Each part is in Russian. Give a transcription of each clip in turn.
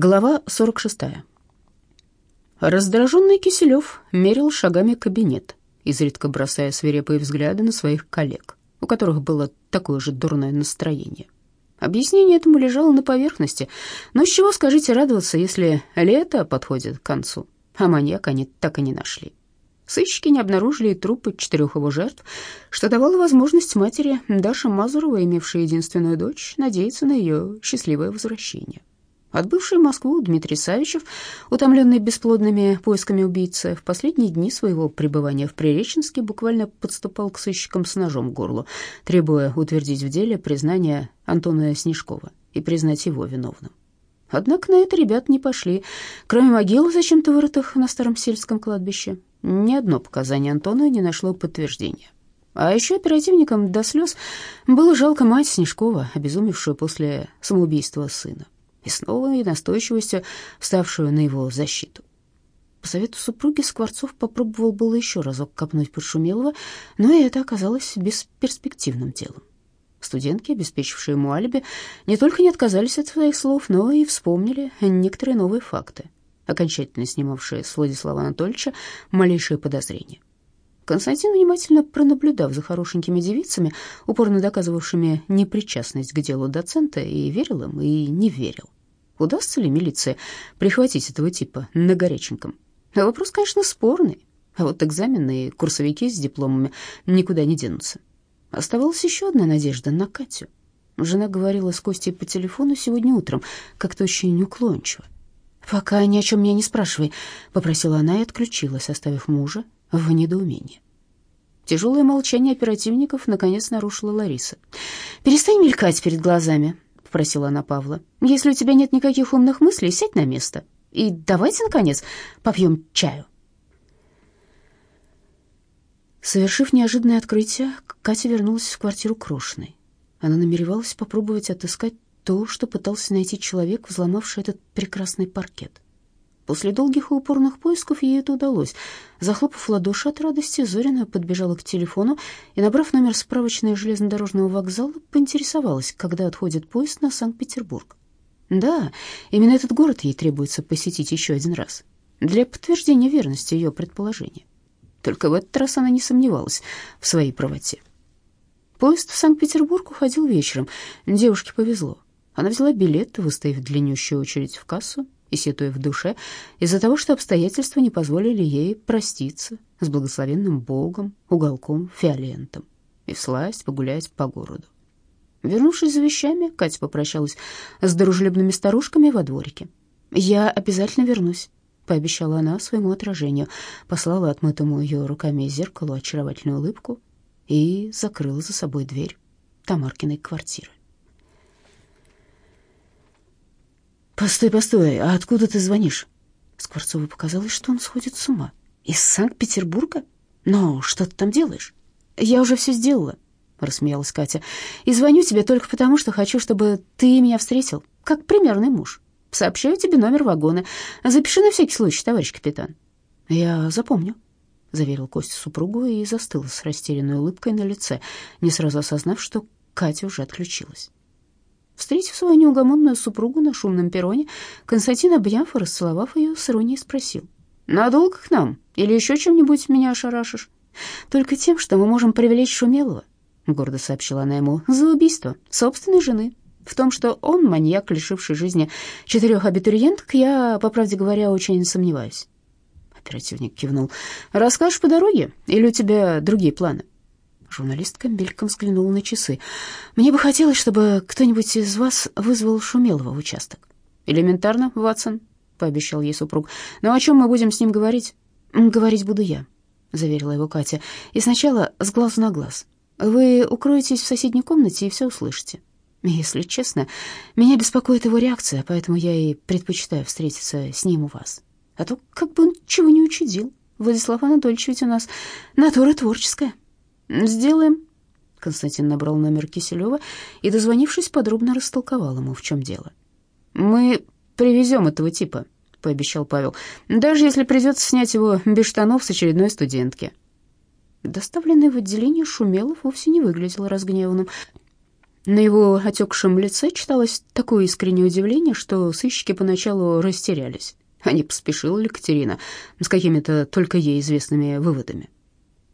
Глава 46. Раздраженный Киселев мерил шагами кабинет, изредка бросая свирепые взгляды на своих коллег, у которых было такое же дурное настроение. Объяснение этому лежало на поверхности, но с чего, скажите, радоваться, если лето подходит к концу, а маньяка они так и не нашли. Сыщики не обнаружили и трупы четырех его жертв, что давало возможность матери Даши Мазуровой, имевшей единственную дочь, надеяться на ее счастливое возвращение. Отбывший Москву Дмитрий Савичев, утомленный бесплодными поисками убийцы, в последние дни своего пребывания в Приреченске буквально подступал к сыщикам с ножом к горлу, требуя утвердить в деле признание Антона Снежкова и признать его виновным. Однако на это ребят не пошли. Кроме могил, зачем-то вырытых на старом сельском кладбище, ни одно показание Антона не нашло подтверждения. А еще оперативникам до слез было жалко мать Снежкова, обезумевшую после самоубийства сына и с новой настойчивостью вставшую на его защиту. По совету супруги Скворцов попробовал было еще разок копнуть под Шумелова, но и это оказалось бесперспективным делом. Студентки, обеспечившие ему алиби, не только не отказались от своих слов, но и вспомнили некоторые новые факты, окончательно снимавшие с Владислава Анатольевича малейшие подозрения. Константин, внимательно пронаблюдав за хорошенькими девицами, упорно доказывавшими непричастность к делу доцента, и верил им, и не верил. Удастся ли милиции прихватить этого типа на горяченьком? Вопрос, конечно, спорный. А вот экзамены и курсовики с дипломами никуда не денутся. Оставалась еще одна надежда на Катю. Жена говорила с Костей по телефону сегодня утром, как-то очень уклончиво. «Пока ни о чем меня не спрашивай», — попросила она и отключилась, оставив мужа в недоумении. Тяжелое молчание оперативников наконец нарушила Лариса. «Перестань мелькать перед глазами», — попросила она Павла. «Если у тебя нет никаких умных мыслей, сядь на место. И давайте, наконец, попьем чаю». Совершив неожиданное открытие, Катя вернулась в квартиру Крошиной. Она намеревалась попробовать отыскать то, что пытался найти человек, взломавший этот прекрасный паркет. После долгих и упорных поисков ей это удалось. Захлопав ладоши от радости, Зорина подбежала к телефону и, набрав номер справочной железнодорожного вокзала, поинтересовалась, когда отходит поезд на Санкт-Петербург. Да, именно этот город ей требуется посетить еще один раз, для подтверждения верности ее предположения. Только в этот раз она не сомневалась в своей правоте. Поезд в Санкт-Петербург уходил вечером. Девушке повезло. Она взяла билет, выстояв длиннющую очередь в кассу, и сетуя в душе из-за того, что обстоятельства не позволили ей проститься с благословенным Богом, уголком, фиолентом и всласть погулять по городу. Вернувшись за вещами, Катя попрощалась с дружелюбными старушками во дворике. «Я обязательно вернусь», — пообещала она своему отражению, послала отмытому ее руками зеркалу очаровательную улыбку и закрыла за собой дверь Тамаркиной квартиры. «Постой, постой, а откуда ты звонишь?» Скворцову показалось, что он сходит с ума. «Из Санкт-Петербурга? Но что ты там делаешь?» «Я уже все сделала», — рассмеялась Катя. «И звоню тебе только потому, что хочу, чтобы ты меня встретил, как примерный муж. Сообщаю тебе номер вагона. Запиши на всякий случай, товарищ капитан». «Я запомню», — заверил Костя супругу и застыл с растерянной улыбкой на лице, не сразу осознав, что Катя уже отключилась. Встретив свою неугомонную супругу на шумном перроне, Константин, обняв и расцеловав ее, с иронией спросил. «Надолго к нам? Или еще чем-нибудь меня ошарашишь?» «Только тем, что мы можем привлечь Шумелова», — гордо сообщила она ему, — «за убийство собственной жены. В том, что он маньяк, лишивший жизни четырех абитуриенток, я, по правде говоря, очень сомневаюсь». Оперативник кивнул. «Расскажешь по дороге или у тебя другие планы?» Журналистка мельком взглянула на часы. «Мне бы хотелось, чтобы кто-нибудь из вас вызвал Шумелова в участок». «Элементарно, Ватсон», — пообещал ей супруг. «Но о чем мы будем с ним говорить?» «Говорить буду я», — заверила его Катя. «И сначала с глазу на глаз. Вы укроетесь в соседней комнате и все услышите. Если честно, меня беспокоит его реакция, поэтому я и предпочитаю встретиться с ним у вас. А то как бы он чего не учудил. Владислав Анатольевич ведь у нас натура творческая». «Сделаем». Константин набрал номер Киселева и, дозвонившись, подробно растолковал ему, в чем дело. «Мы привезем этого типа», — пообещал Павел, «даже если придется снять его без штанов с очередной студентки». Доставленный в отделение Шумелов вовсе не выглядел разгневанным. На его отекшем лице читалось такое искреннее удивление, что сыщики поначалу растерялись. А не поспешила ли Катерина с какими-то только ей известными выводами?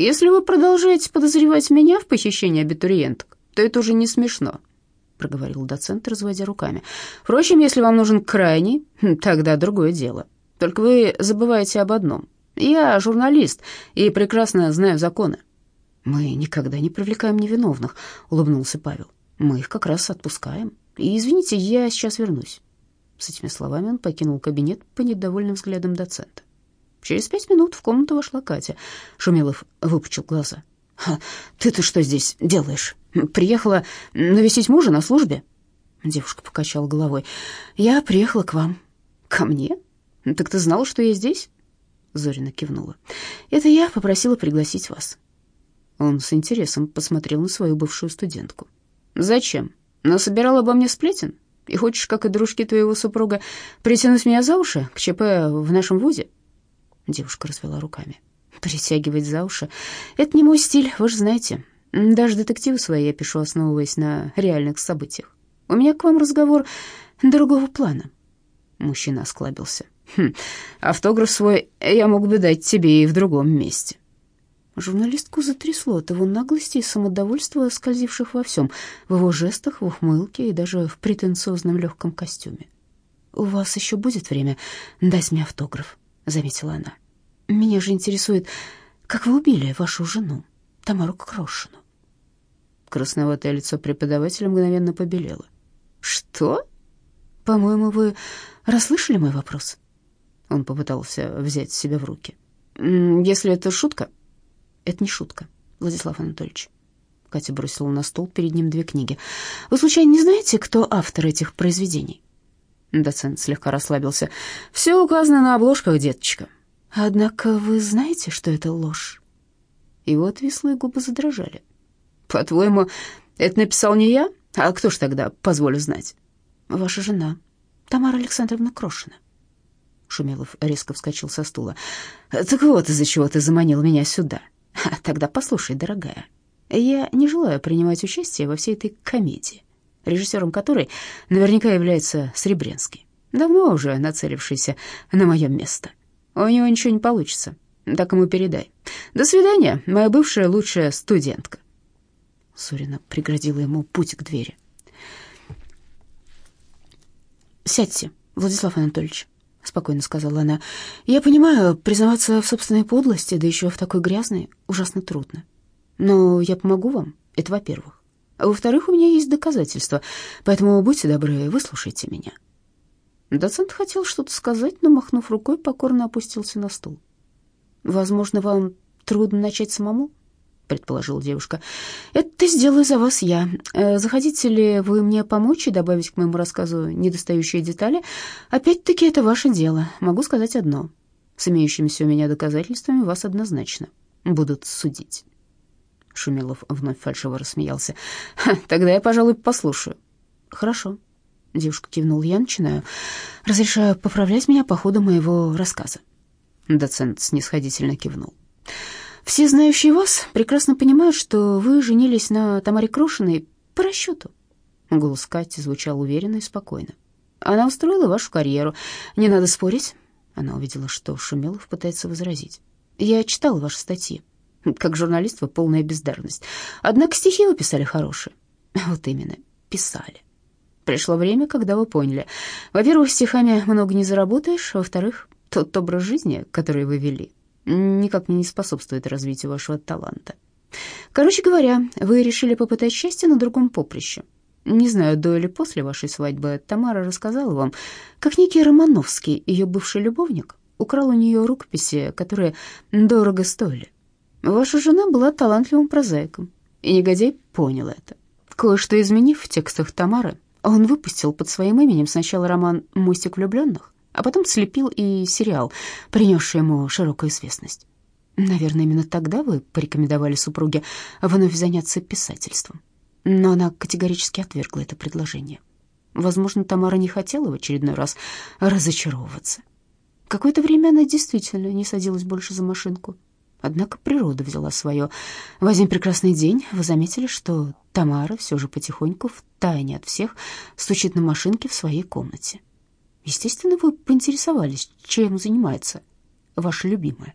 «Если вы продолжаете подозревать меня в похищении абитуриенток, то это уже не смешно», — проговорил доцент, разводя руками. «Впрочем, если вам нужен крайний, тогда другое дело. Только вы забываете об одном. Я журналист и прекрасно знаю законы». «Мы никогда не привлекаем невиновных», — улыбнулся Павел. Мы их как раз отпускаем. И извините, я сейчас вернусь. С этими словами он покинул кабинет по недовольным взглядам доцента. Через пять минут в комнату вошла Катя. Шумилов выпучил глаза. «Ты-то что здесь делаешь? Приехала навестить мужа на службе?» Девушка покачала головой. «Я приехала к вам». «Ко мне? Так ты знала, что я здесь?» Зорина кивнула. «Это я попросила пригласить вас». Он с интересом посмотрел на свою бывшую студентку. «Зачем? Насобирал обо мне сплетен? И хочешь, как и дружки твоего супруга, притянуть меня за уши к ЧП в нашем вузе?» Девушка развела руками. «Притягивать за уши — это не мой стиль, вы же знаете. Даже детективы свои я пишу, основываясь на реальных событиях. У меня к вам разговор другого плана». Мужчина осклабился. «Хм, автограф свой я мог бы дать тебе и в другом месте». Журналистку затрясло от его наглости и самодовольства, скользивших во всем, в его жестах, в ухмылке и даже в претенциозном легком костюме. «У вас еще будет время дать мне автограф», — заметила она. «Меня же интересует, как вы убили вашу жену, Тамару Крошину». Красноватое лицо преподавателя мгновенно побелело. «Что?» «По-моему, вы расслышали мой вопрос?» Он попытался взять себя в руки. «Если это шутка, это не шутка, Владислав Анатольевич. Катя бросила на стол перед ним две книги. Вы случайно не знаете, кто автор этих произведений? Доцент слегка расслабился. Все указано на обложках, деточка. Однако вы знаете, что это ложь? Его отвислые губы задрожали. По-твоему, это написал не я? А кто ж тогда, позволю знать? Ваша жена, Тамара Александровна Крошина. Шумелов резко вскочил со стула. «Так вот, из-за чего ты заманил меня сюда. Тогда послушай, дорогая, я не желаю принимать участие во всей этой комедии, режиссером которой наверняка является Сребренский, давно уже нацелившийся на мое место. У него ничего не получится, так ему передай. До свидания, моя бывшая лучшая студентка. Сурина преградила ему путь к двери. «Сядьте, Владислав Анатольевич», — спокойно сказала она. «Я понимаю, признаваться в собственной подлости, да еще в такой грязной, ужасно трудно. Но я помогу вам, это во-первых. А во-вторых, у меня есть доказательства, поэтому будьте добры, выслушайте меня». Доцент хотел что-то сказать, но, махнув рукой, покорно опустился на стул. «Возможно, вам трудно начать самому?» предположила девушка. «Это сделаю за вас я. Э, захотите ли вы мне помочь и добавить к моему рассказу недостающие детали? Опять-таки, это ваше дело. Могу сказать одно. С имеющимися у меня доказательствами вас однозначно будут судить». Шумилов вновь фальшиво рассмеялся. «Тогда я, пожалуй, послушаю». «Хорошо». Девушка кивнула. «Я начинаю. Разрешаю поправлять меня по ходу моего рассказа». Доцент снисходительно кивнул. Все знающие вас прекрасно понимают, что вы женились на Тамаре Крошиной по расчету. Голос Кати звучал уверенно и спокойно. Она устроила вашу карьеру. Не надо спорить. Она увидела, что Шумелов пытается возразить. Я читала ваши статьи. Как журналист вы полная бездарность. Однако стихи вы писали хорошие. Вот именно, писали. Пришло время, когда вы поняли. Во-первых, стихами много не заработаешь. Во-вторых, тот образ жизни, который вы вели, никак не способствует развитию вашего таланта. Короче говоря, вы решили попытать счастье на другом поприще. Не знаю, до или после вашей свадьбы Тамара рассказала вам, как некий Романовский, ее бывший любовник, украл у нее рукописи, которые дорого стоили. Ваша жена была талантливым прозаиком, и негодяй понял это. Кое-что изменив в текстах Тамары, он выпустил под своим именем сначала роман «Мостик влюбленных», а потом слепил и сериал, принесший ему широкую известность. Наверное, именно тогда вы порекомендовали супруге вновь заняться писательством. Но она категорически отвергла это предложение. Возможно, Тамара не хотела в очередной раз разочаровываться. Какое-то время она действительно не садилась больше за машинку. Однако природа взяла свое. В один прекрасный день вы заметили, что Тамара все же потихоньку, втайне от всех, стучит на машинке в своей комнате. Естественно, вы поинтересовались, чем занимается ваша любимая.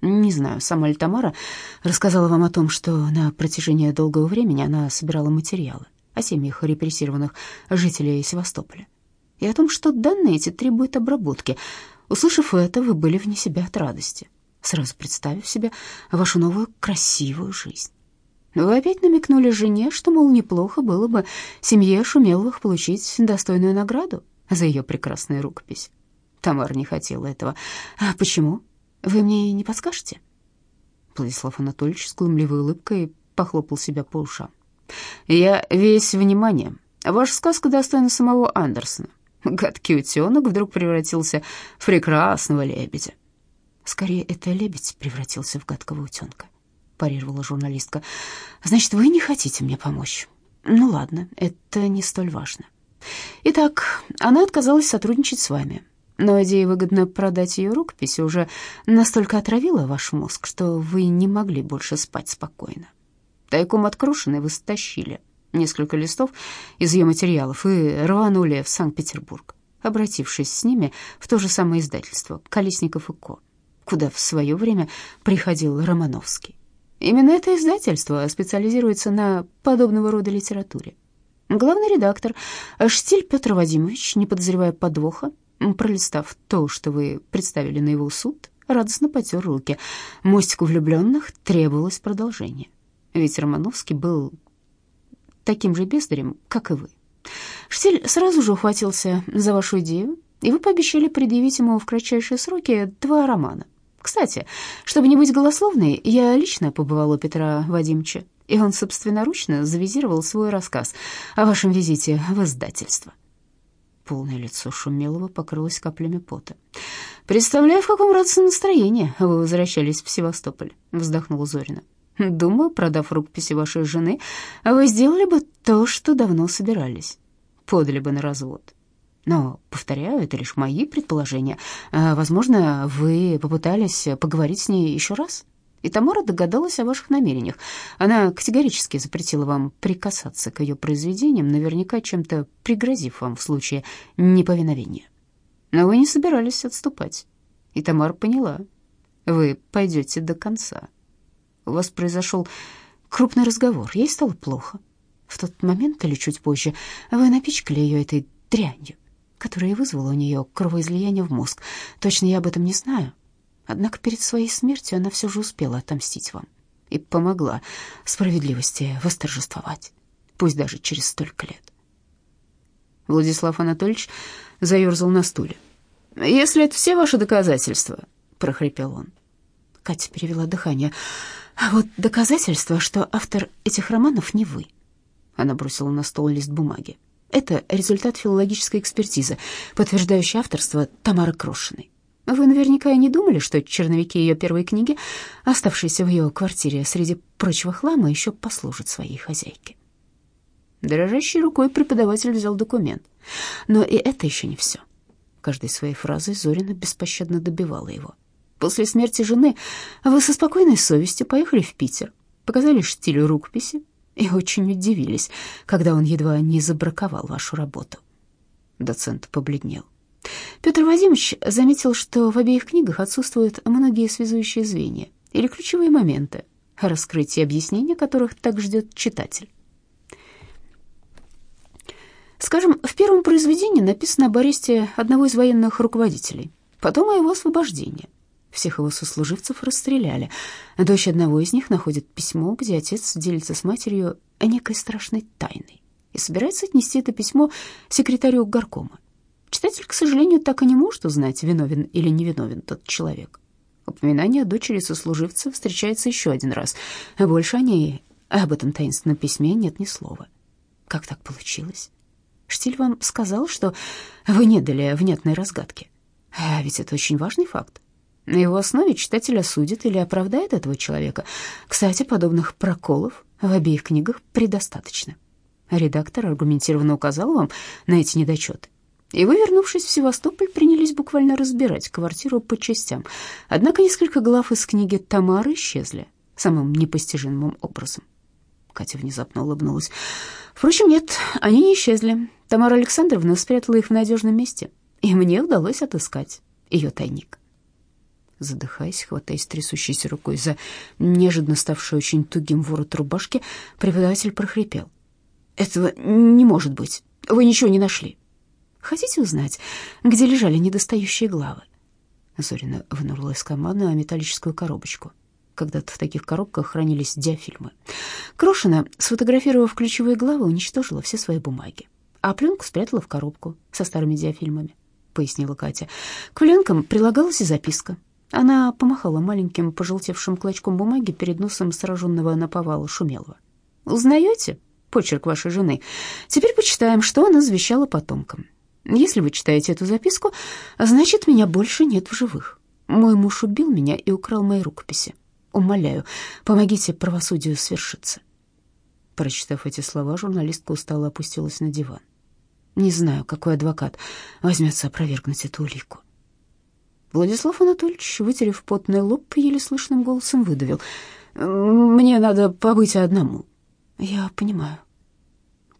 Не знаю, сама ли Тамара рассказала вам о том, что на протяжении долгого времени она собирала материалы о семьях репрессированных жителей Севастополя и о том, что данные эти требуют обработки. Услышав это, вы были вне себя от радости сразу представив себе вашу новую красивую жизнь. Вы опять намекнули жене, что, мол, неплохо было бы семье Шумеловых получить достойную награду за ее прекрасную рукопись. Тамара не хотела этого. А почему? Вы мне не подскажете? Владислав Анатольевич с глумливой улыбкой похлопал себя по ушам. «Я весь внимание. Ваша сказка достойна самого Андерсона. Гадкий утенок вдруг превратился в прекрасного лебедя. Скорее, это лебедь превратился в гадкого утенка, парировала журналистка. Значит, вы не хотите мне помочь? Ну ладно, это не столь важно. Итак, она отказалась сотрудничать с вами. Но идея выгодно продать ее рукопись уже настолько отравила ваш мозг, что вы не могли больше спать спокойно. Тайком от Крушиной вы стащили несколько листов из ее материалов и рванули в Санкт-Петербург, обратившись с ними в то же самое издательство «Колесников и Ко» куда в свое время приходил Романовский. Именно это издательство специализируется на подобного рода литературе. Главный редактор Штиль Петр Вадимович, не подозревая подвоха, пролистав то, что вы представили на его суд, радостно потер руки. Мостику влюбленных требовалось продолжение. Ведь Романовский был таким же бездарем, как и вы. Штиль сразу же ухватился за вашу идею, и вы пообещали предъявить ему в кратчайшие сроки два романа кстати, чтобы не быть голословной, я лично побывала у Петра Вадимовича, и он собственноручно завизировал свой рассказ о вашем визите в издательство. Полное лицо Шумелова покрылось каплями пота. «Представляю, в каком радостном настроении вы возвращались в Севастополь», — вздохнула Зорина. «Думаю, продав рукописи вашей жены, вы сделали бы то, что давно собирались. Подали бы на развод. Но, повторяю, это лишь мои предположения. А, возможно, вы попытались поговорить с ней еще раз? И Тамара догадалась о ваших намерениях. Она категорически запретила вам прикасаться к ее произведениям, наверняка чем-то пригрозив вам в случае неповиновения. Но вы не собирались отступать. И Тамара поняла. Вы пойдете до конца. У вас произошел крупный разговор. Ей стало плохо. В тот момент или чуть позже вы напичкали ее этой дрянью которое вызвало у нее кровоизлияние в мозг. Точно я об этом не знаю. Однако перед своей смертью она все же успела отомстить вам и помогла справедливости восторжествовать, пусть даже через столько лет. Владислав Анатольевич заерзал на стуле. «Если это все ваши доказательства», — прохрипел он. Катя перевела дыхание. «А вот доказательство, что автор этих романов не вы». Она бросила на стол лист бумаги. Это результат филологической экспертизы, подтверждающий авторство Тамары Крошиной. Вы наверняка и не думали, что черновики ее первой книги, оставшиеся в ее квартире среди прочего хлама, еще послужат своей хозяйке. Дрожащей рукой преподаватель взял документ. Но и это еще не все. Каждой своей фразой Зорина беспощадно добивала его. После смерти жены вы со спокойной совестью поехали в Питер, показали штилю рукописи, и очень удивились, когда он едва не забраковал вашу работу. Доцент побледнел. Петр Вадимович заметил, что в обеих книгах отсутствуют многие связующие звенья или ключевые моменты, раскрытие объяснения которых так ждет читатель. Скажем, в первом произведении написано об аресте одного из военных руководителей, потом о его освобождении. Всех его сослуживцев расстреляли. Дочь одного из них находит письмо, где отец делится с матерью некой страшной тайной и собирается отнести это письмо секретарю горкома. Читатель, к сожалению, так и не может узнать, виновен или невиновен тот человек. Упоминание о дочери сослуживца встречается еще один раз. Больше о ней, об этом таинственном письме нет ни слова. Как так получилось? Штиль вам сказал, что вы не дали внятной разгадки. А ведь это очень важный факт. На его основе читатель осудит или оправдает этого человека. Кстати, подобных проколов в обеих книгах предостаточно. Редактор аргументированно указал вам на эти недочеты. И вы, вернувшись в Севастополь, принялись буквально разбирать квартиру по частям. Однако несколько глав из книги Тамары исчезли самым непостижимым образом. Катя внезапно улыбнулась. Впрочем, нет, они не исчезли. Тамара Александровна спрятала их в надежном месте, и мне удалось отыскать ее тайник. Задыхаясь, хватаясь трясущейся рукой за неожиданно ставший очень тугим ворот рубашки, преподаватель прохрипел. «Этого не может быть. Вы ничего не нашли». Хотите узнать, где лежали недостающие главы?» Зорина вынурла из кармана металлическую коробочку. Когда-то в таких коробках хранились диафильмы. Крошина, сфотографировав ключевые главы, уничтожила все свои бумаги, а пленку спрятала в коробку со старыми диафильмами, пояснила Катя. К пленкам прилагалась и записка. Она помахала маленьким пожелтевшим клочком бумаги перед носом сраженного наповала Шумелова. «Узнаете почерк вашей жены? Теперь почитаем, что она завещала потомкам». Если вы читаете эту записку, значит, меня больше нет в живых. Мой муж убил меня и украл мои рукописи. Умоляю, помогите правосудию свершиться. Прочитав эти слова, журналистка устало опустилась на диван. Не знаю, какой адвокат возьмется опровергнуть эту улику. Владислав Анатольевич, вытерев потный лоб, еле слышным голосом выдавил. «Мне надо побыть одному». «Я понимаю»,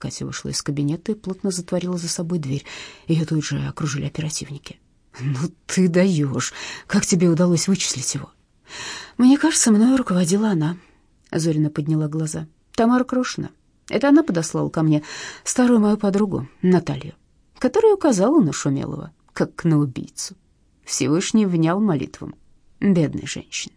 Катя вышла из кабинета и плотно затворила за собой дверь. Ее тут же окружили оперативники. «Ну ты даешь! Как тебе удалось вычислить его?» «Мне кажется, мною руководила она». Зорина подняла глаза. «Тамара Крошина. Это она подослала ко мне старую мою подругу, Наталью, которая указала на Шумелова, как на убийцу. Всевышний внял молитвам бедной женщины.